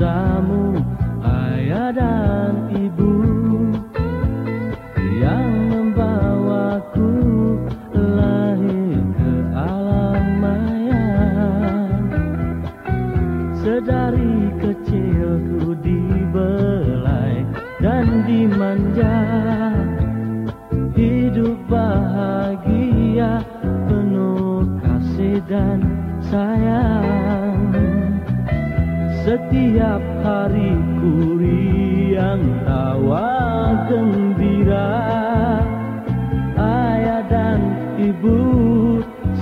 dosamu ayah dan ibu yang membawaku lahir ke alam maya. Sedari kecilku dibelai dan dimanja hidup bahagia penuh kasih dan sayang setiap hariku riang tawa gembira. Ayah dan ibu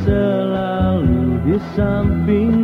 selalu di sampingku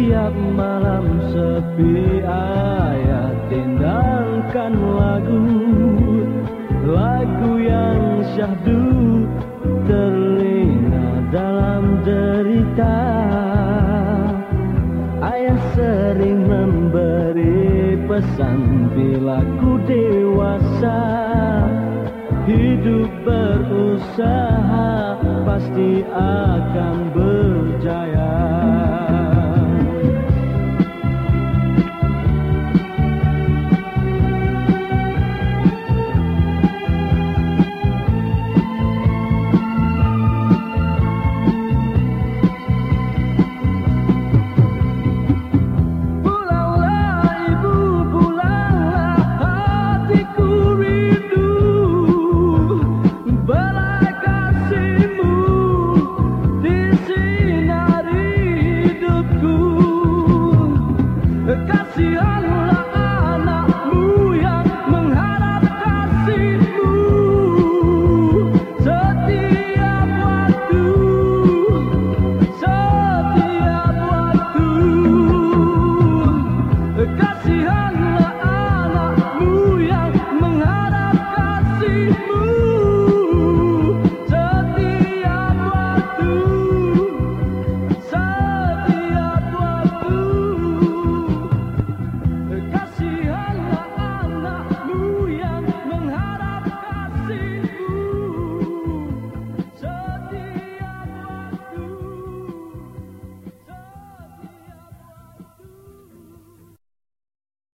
Setiap malam sepi ayah tendangkan lagu. Lagu yang syahdu terlena dalam derita. Ayah sering memberi pesan bila ku dewasa. Hidup berusaha pasti akan berjaya Move.